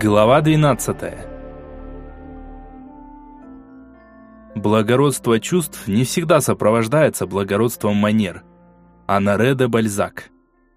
Глава 12. Благородство чувств не всегда сопровождается благородством манер. Анаре де Бальзак.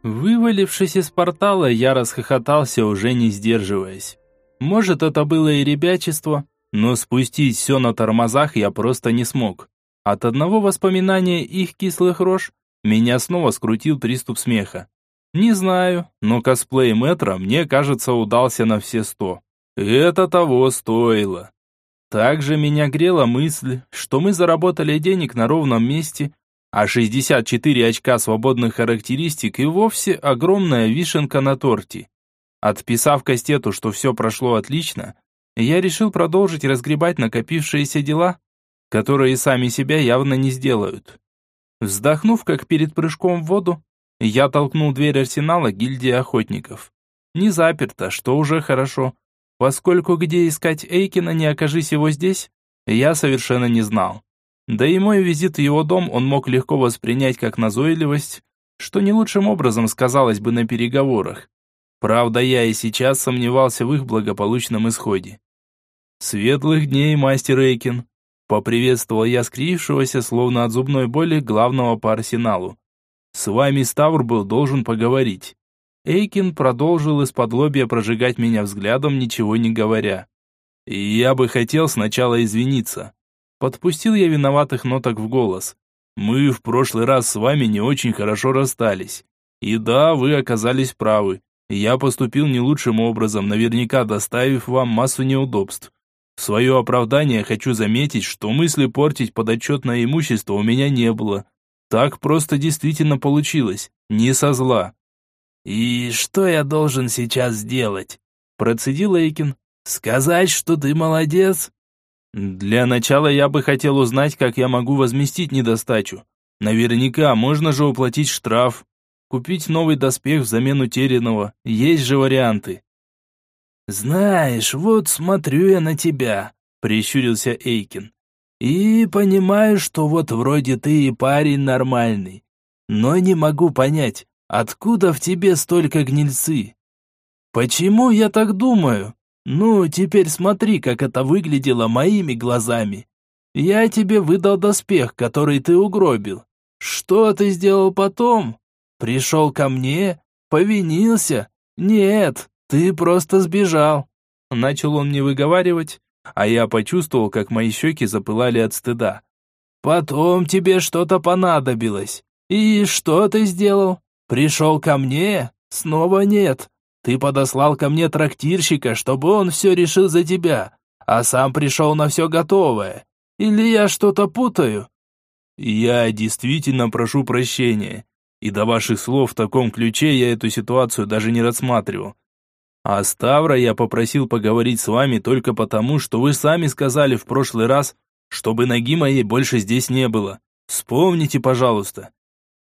Вывалившись из портала, я расхохотался, уже не сдерживаясь. Может, это было и ребячество, но спустить все на тормозах я просто не смог. От одного воспоминания их кислых рож меня снова скрутил приступ смеха. Не знаю, но косплей Мэтра, мне кажется, удался на все сто. Это того стоило. Также меня грела мысль, что мы заработали денег на ровном месте, а 64 очка свободных характеристик и вовсе огромная вишенка на торте. Отписав Кастету, что все прошло отлично, я решил продолжить разгребать накопившиеся дела, которые сами себя явно не сделают. Вздохнув, как перед прыжком в воду, я толкнул дверь арсенала гильдии охотников. Не заперто, что уже хорошо, поскольку где искать Эйкина, не окажись его здесь, я совершенно не знал. Да и мой визит в его дом он мог легко воспринять как назойливость, что не лучшим образом сказалось бы на переговорах. Правда, я и сейчас сомневался в их благополучном исходе. «Светлых дней, мастер Эйкин!» Поприветствовал я скрившегося, словно от зубной боли, главного по арсеналу. С вами Ставр был должен поговорить. Эйкин продолжил из-под лобья прожигать меня взглядом, ничего не говоря. Я бы хотел сначала извиниться. Подпустил я виноватых ноток в голос. Мы в прошлый раз с вами не очень хорошо расстались. И да, вы оказались правы. Я поступил не лучшим образом, наверняка доставив вам массу неудобств. В свое оправдание хочу заметить, что мысли портить подотчетное имущество у меня не было. Так просто действительно получилось, не со зла. «И что я должен сейчас сделать?» Процедил Эйкин. «Сказать, что ты молодец?» «Для начала я бы хотел узнать, как я могу возместить недостачу. Наверняка можно же уплатить штраф, купить новый доспех взамен утерянного. Есть же варианты». «Знаешь, вот смотрю я на тебя», — прищурился Эйкин. И понимаю, что вот вроде ты и парень нормальный. Но не могу понять, откуда в тебе столько гнильцы? Почему я так думаю? Ну, теперь смотри, как это выглядело моими глазами. Я тебе выдал доспех, который ты угробил. Что ты сделал потом? Пришел ко мне? Повинился? Нет, ты просто сбежал. Начал он мне выговаривать, а я почувствовал, как мои щеки запылали от стыда. «Потом тебе что-то понадобилось. И что ты сделал? Пришел ко мне? Снова нет. Ты подослал ко мне трактирщика, чтобы он все решил за тебя, а сам пришел на все готовое. Или я что-то путаю?» «Я действительно прошу прощения. И до ваших слов в таком ключе я эту ситуацию даже не рассматривал. А Ставра я попросил поговорить с вами только потому, что вы сами сказали в прошлый раз, чтобы ноги моей больше здесь не было. Вспомните, пожалуйста».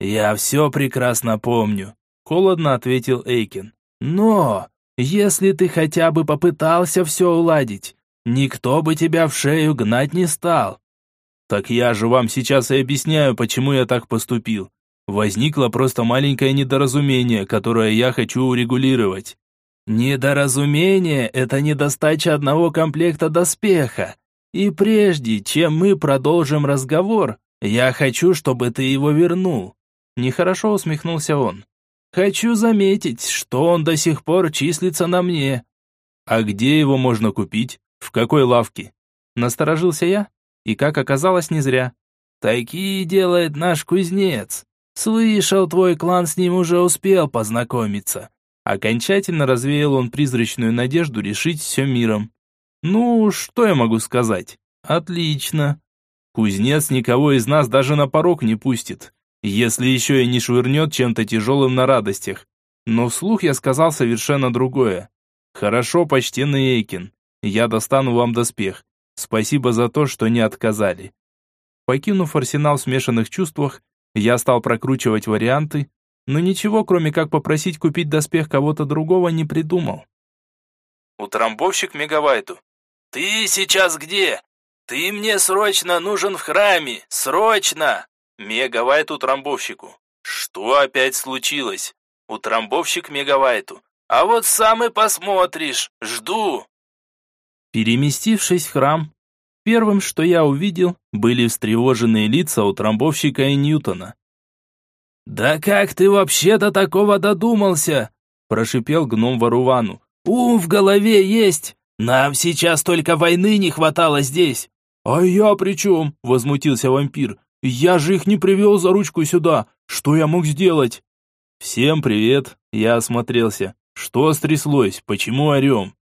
«Я все прекрасно помню», — холодно ответил Эйкин. «Но, если ты хотя бы попытался все уладить, никто бы тебя в шею гнать не стал». «Так я же вам сейчас и объясняю, почему я так поступил. Возникло просто маленькое недоразумение, которое я хочу урегулировать. Недоразумение – это недостача одного комплекта доспеха. И прежде, чем мы продолжим разговор, я хочу, чтобы ты его вернул. Нехорошо усмехнулся он. Хочу заметить, что он до сих пор числится на мне. А где его можно купить? В какой лавке? Насторожился я, и как оказалось, не зря. Такие делает наш кузнец. Слышал, твой клан с ним уже успел познакомиться. Окончательно развеял он призрачную надежду решить все миром. Ну, что я могу сказать? Отлично. Кузнец никого из нас даже на порог не пустит, если еще и не швырнет чем-то тяжелым на радостях. Но вслух я сказал совершенно другое. Хорошо, почтенный Эйкин, я достану вам доспех. Спасибо за то, что не отказали. Покинув арсенал в смешанных чувствах, я стал прокручивать варианты, но ничего, кроме как попросить купить доспех кого-то другого, не придумал. Утрамбовщик Мегавайту. «Ты сейчас где? Ты мне срочно нужен в храме! Срочно!» Мегавайт утрамбовщику. «Что опять случилось?» Утрамбовщик Мегавайту. А вот сам и посмотришь. Жду. Переместившись в храм, первым, что я увидел, были встревоженные лица у трамбовщика и Ньютона. «Да как ты вообще до такого додумался?» – прошипел гном Варувану. «Ум в голове есть! Нам сейчас только войны не хватало здесь!» «А я при чем?» – возмутился вампир. «Я же их не привел за ручку сюда! Что я мог сделать?» «Всем привет!» – я осмотрелся. «Что стряслось? Почему орем?»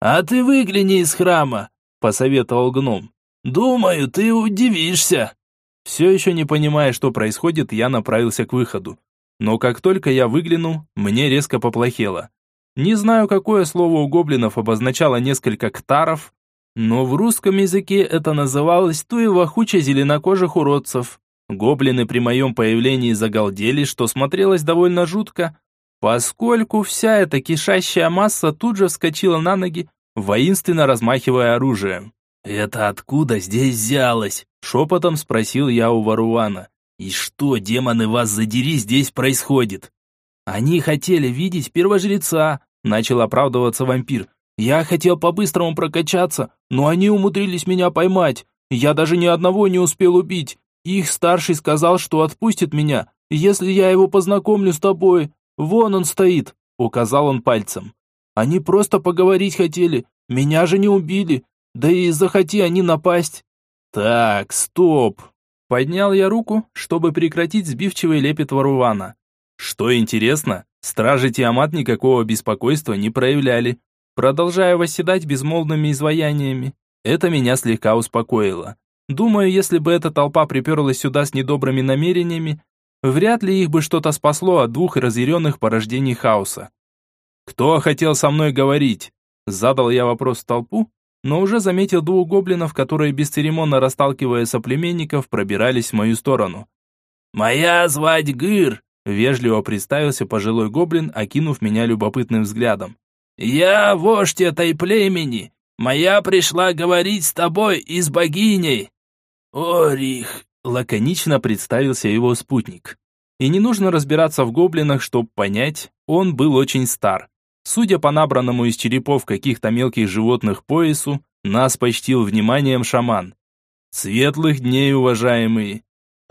«А ты выгляни из храма!» – посоветовал гном. «Думаю, ты удивишься!» Все еще не понимая, что происходит, я направился к выходу. Но как только я выглянул, мне резко поплохело. Не знаю, какое слово у гоблинов обозначало несколько ктаров, но в русском языке это называлось туевахуча зеленокожих уродцев. Гоблины при моем появлении загалдели, что смотрелось довольно жутко, поскольку вся эта кишащая масса тут же вскочила на ноги, воинственно размахивая оружием. «Это откуда здесь взялось?» – шепотом спросил я у Варуана. «И что, демоны, вас задери, здесь происходит?» «Они хотели видеть первожреца», – начал оправдываться вампир. «Я хотел по-быстрому прокачаться, но они умудрились меня поймать. Я даже ни одного не успел убить. Их старший сказал, что отпустит меня, если я его познакомлю с тобой. Вон он стоит», – указал он пальцем. «Они просто поговорить хотели, меня же не убили. Да и захоти они напасть. Так, стоп. Поднял я руку, чтобы прекратить сбивчивый лепет Варувана. Что интересно, стражи Тиамат никакого беспокойства не проявляли, продолжая восседать безмолвными изваяниями. Это меня слегка успокоило. Думаю, если бы эта толпа приперлась сюда с недобрыми намерениями, вряд ли их бы что-то спасло от двух разъяренных порождений хаоса. «Кто хотел со мной говорить?» Задал я вопрос в толпу, но уже заметил двух гоблинов, которые бесцеремонно расталкивая соплеменников, пробирались в мою сторону. «Моя звать Гыр», — вежливо представился пожилой гоблин, окинув меня любопытным взглядом. «Я вождь этой племени. Моя пришла говорить с тобой и с богиней». «Орих», — лаконично представился его спутник. И не нужно разбираться в гоблинах, чтобы понять, он был очень стар. Судя по набранному из черепов каких-то мелких животных поясу, нас почтил вниманием шаман. Светлых дней, уважаемые.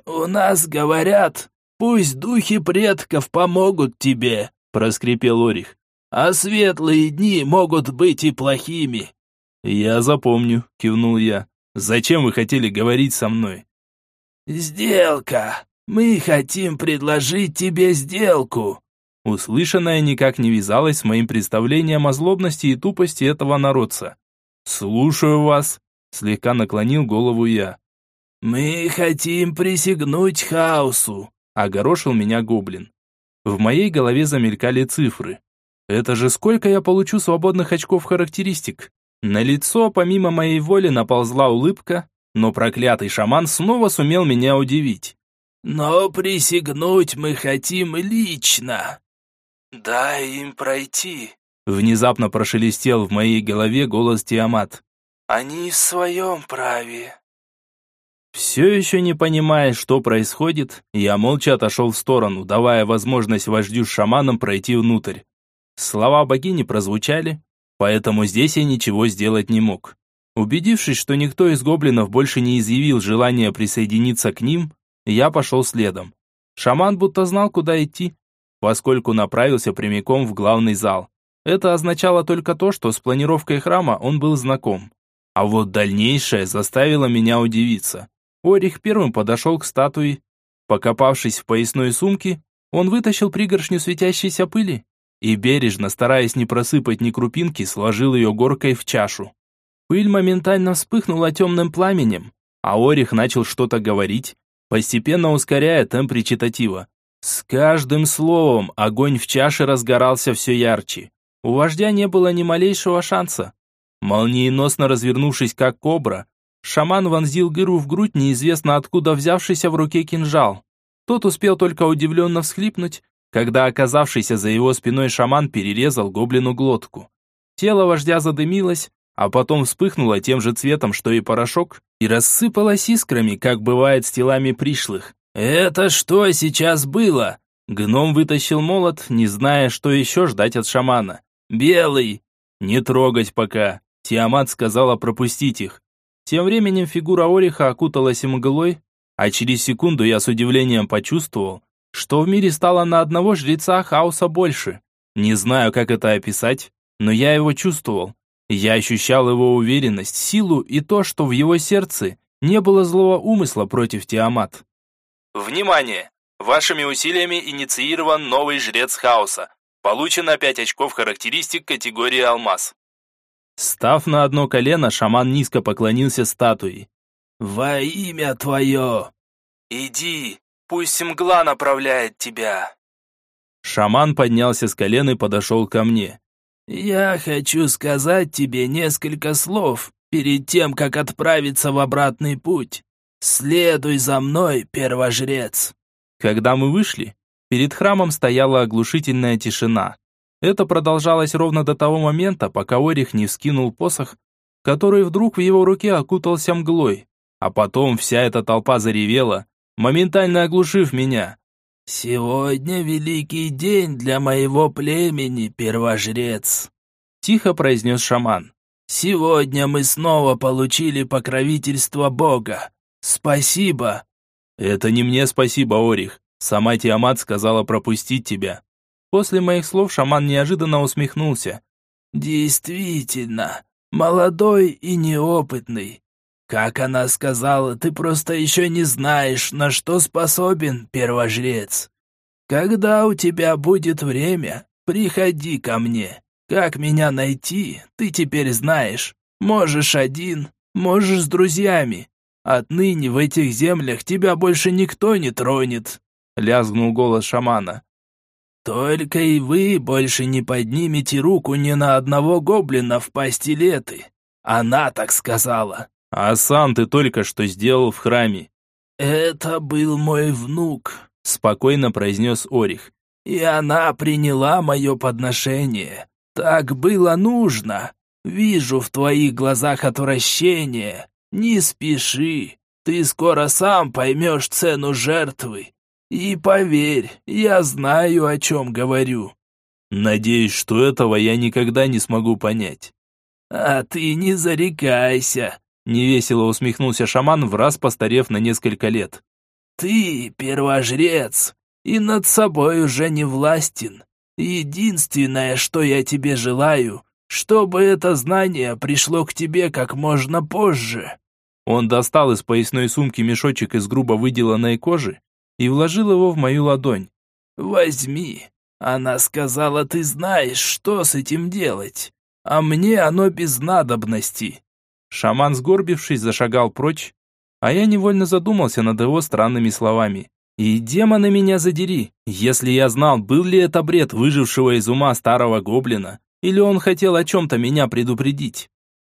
«У нас говорят, пусть духи предков помогут тебе», проскрипел Орих. «А светлые дни могут быть и плохими». «Я запомню», кивнул я. «Зачем вы хотели говорить со мной?» «Сделка. Мы хотим предложить тебе сделку», Услышанное никак не вязалось с моим представлением о злобности и тупости этого народца. «Слушаю вас», — слегка наклонил голову я. «Мы хотим присягнуть хаосу», — огорошил меня гоблин. В моей голове замелькали цифры. Это же сколько я получу свободных очков характеристик? На лицо, помимо моей воли, наползла улыбка, но проклятый шаман снова сумел меня удивить. «Но присягнуть мы хотим лично», «Дай им пройти», — внезапно прошелестел в моей голове голос Тиамат. «Они в своем праве». Все еще не понимая, что происходит, я молча отошел в сторону, давая возможность вождю с шаманом пройти внутрь. Слова богини прозвучали, поэтому здесь я ничего сделать не мог. Убедившись, что никто из гоблинов больше не изъявил желания присоединиться к ним, я пошел следом. Шаман будто знал, куда идти, поскольку направился прямиком в главный зал. Это означало только то, что с планировкой храма он был знаком. А вот дальнейшее заставило меня удивиться. Орих первым подошел к статуе. Покопавшись в поясной сумке, он вытащил пригоршню светящейся пыли и, бережно, стараясь не просыпать ни крупинки, сложил ее горкой в чашу. Пыль моментально вспыхнула темным пламенем, а Орих начал что-то говорить, постепенно ускоряя темп речитатива. С каждым словом огонь в чаше разгорался все ярче. У вождя не было ни малейшего шанса. Молниеносно развернувшись как кобра, шаман вонзил Гыру в грудь неизвестно откуда взявшийся в руке кинжал. Тот успел только удивленно всхлипнуть, когда оказавшийся за его спиной шаман перерезал гоблину глотку. Тело вождя задымилось, а потом вспыхнуло тем же цветом, что и порошок, и рассыпалось искрами, как бывает с телами пришлых. «Это что сейчас было?» Гном вытащил молот, не зная, что еще ждать от шамана. «Белый!» «Не трогать пока!» Тиамат сказала пропустить их. Тем временем фигура Ориха окуталась мглой, а через секунду я с удивлением почувствовал, что в мире стало на одного жреца хаоса больше. Не знаю, как это описать, но я его чувствовал. Я ощущал его уверенность, силу и то, что в его сердце не было злого умысла против Тиамат. Внимание! Вашими усилиями инициирован новый жрец хаоса. Получено 5 очков характеристик категории алмаз. Став на одно колено, шаман низко поклонился статуе. «Во имя твое! Иди, пусть мгла направляет тебя!» Шаман поднялся с колен и подошел ко мне. «Я хочу сказать тебе несколько слов перед тем, как отправиться в обратный путь. Следуй за мной, первожрец!» Когда мы вышли, перед храмом стояла оглушительная тишина. Это продолжалось ровно до того момента, пока Орих не вскинул посох, который вдруг в его руке окутался мглой. А потом вся эта толпа заревела, моментально оглушив меня. «Сегодня великий день для моего племени, первожрец», — тихо произнес шаман. «Сегодня мы снова получили покровительство Бога. Спасибо». «Это не мне спасибо, Орих. Сама Тиамат сказала пропустить тебя. После моих слов шаман неожиданно усмехнулся. «Действительно, молодой и неопытный. Как она сказала, ты просто еще не знаешь, на что способен первожрец. Когда у тебя будет время, приходи ко мне. Как меня найти, ты теперь знаешь. Можешь один, можешь с друзьями. Отныне в этих землях тебя больше никто не тронет», — лязгнул голос шамана. «Только и вы больше не поднимете руку ни на одного гоблина в пасти леты. Она так сказала». «А сам ты только что сделал в храме». «Это был мой внук», — спокойно произнес Орих. «И она приняла мое подношение. Так было нужно. Вижу в твоих глазах отвращение. Не спеши. Ты скоро сам поймешь цену жертвы. И поверь, я знаю, о чем говорю. Надеюсь, что этого я никогда не смогу понять. А ты не зарекайся, невесело усмехнулся шаман, в раз постарев на несколько лет. Ты первожрец, и над собой уже не властен. Единственное, что я тебе желаю, чтобы это знание пришло к тебе как можно позже. Он достал из поясной сумки мешочек из грубо выделанной кожи и вложил его в мою ладонь. «Возьми. Она сказала, ты знаешь, что с этим делать. А мне оно без надобности». Шаман, сгорбившись, зашагал прочь, а я невольно задумался над его странными словами. И демона меня задери, если я знал, был ли это бред выжившего из ума старого гоблина, или он хотел о чем-то меня предупредить.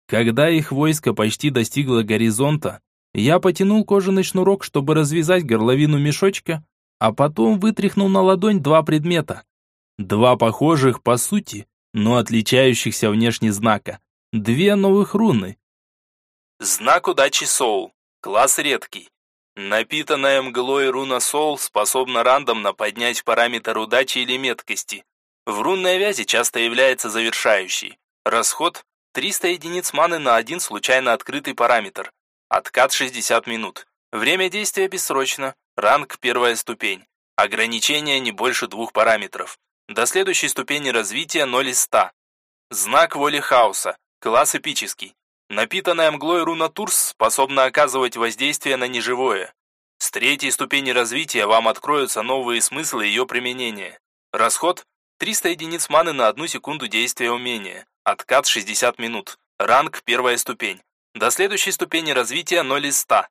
Когда их войско почти достигло горизонта, я потянул кожаный шнурок, чтобы развязать горловину мешочка, а потом вытряхнул на ладонь два предмета. Два похожих по сути, но отличающихся внешне знака. Две новых руны. Знак удачи Соул. Класс редкий. Напитанная мглой руна Соул способна рандомно поднять параметр удачи или меткости. В рунной вязи часто является завершающей. Расход 300 единиц маны на один случайно открытый параметр. Откат 60 минут. Время действия бессрочно. Ранг первая ступень. Ограничение не больше двух параметров. До следующей ступени развития 0 из 100. Знак воли хаоса. Класс эпический. Напитанная мглой руна Турс способна оказывать воздействие на неживое. С третьей ступени развития вам откроются новые смыслы ее применения. Расход 300 единиц маны на одну секунду действия умения. Откат 60 минут. Ранг первая ступень. До следующей ступени развития 0 из 100.